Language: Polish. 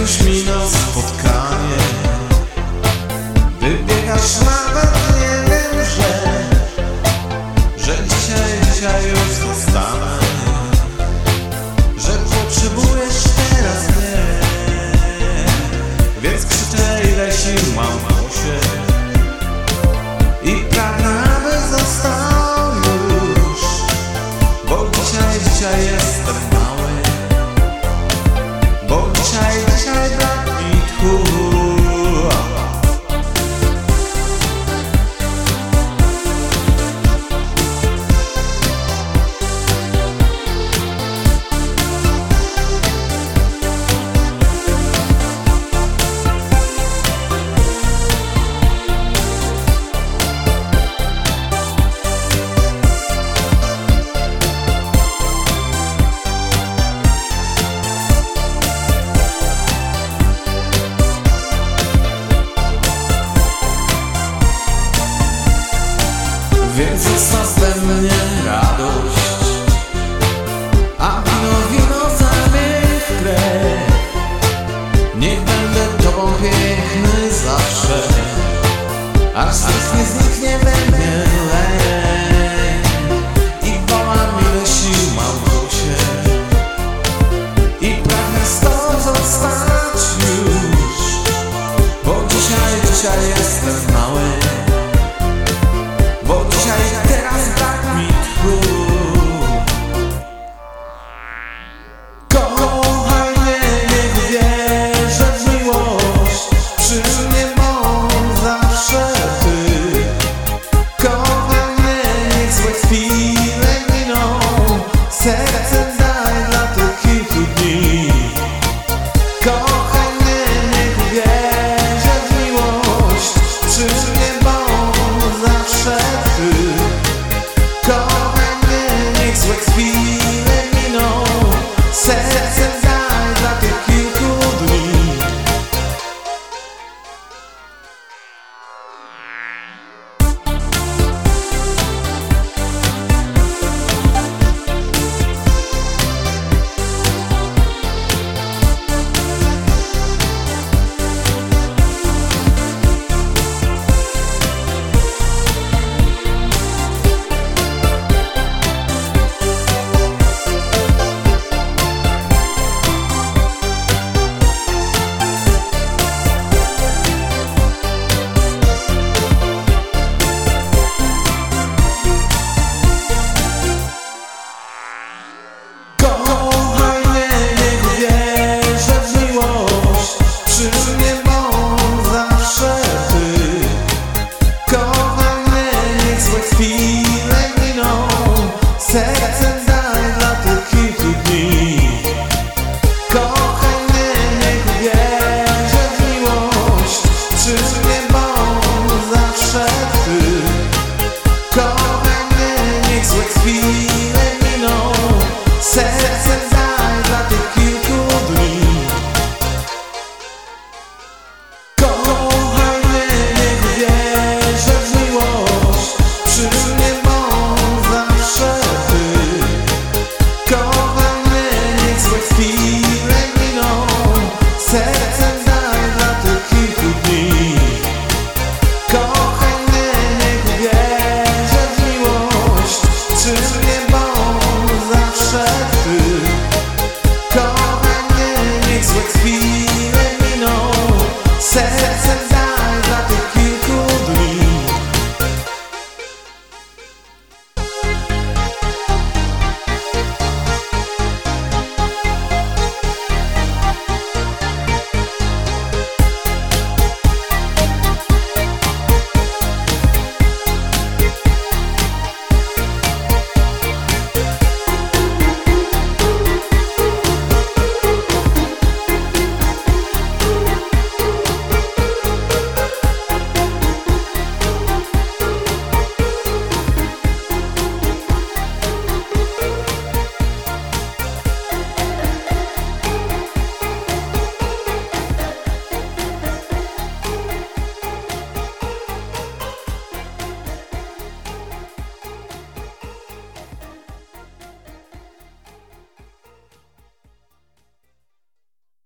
już minął spotkanie. Wybiegasz nawet nie wiem, że Że dzisiaj, dzisiaj już zostanę. Że potrzebujesz teraz mnie. Więc krzyczę ile sił mam w a, a, a, a, a, a, 내